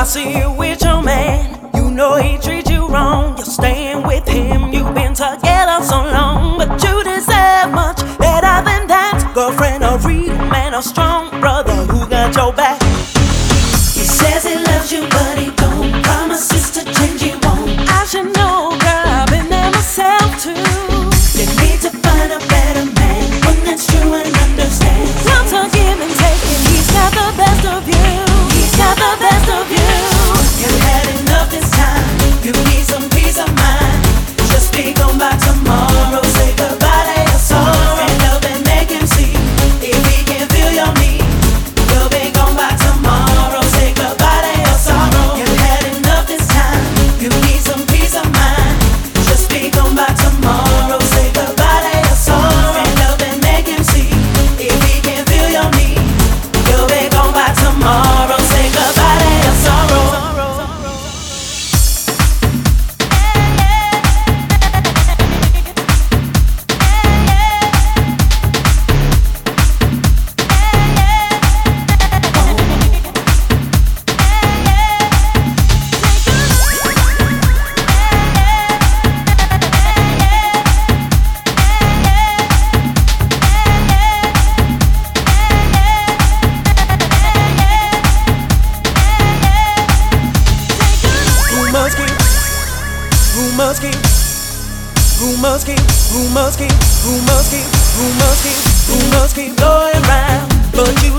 I see you with your man, you know he treats you wrong. You're staying with him, you've been together so long, but you deserve much better than that. Girlfriend, a real man, a strong rumors keep, rumors keep, rumors keep going round, but you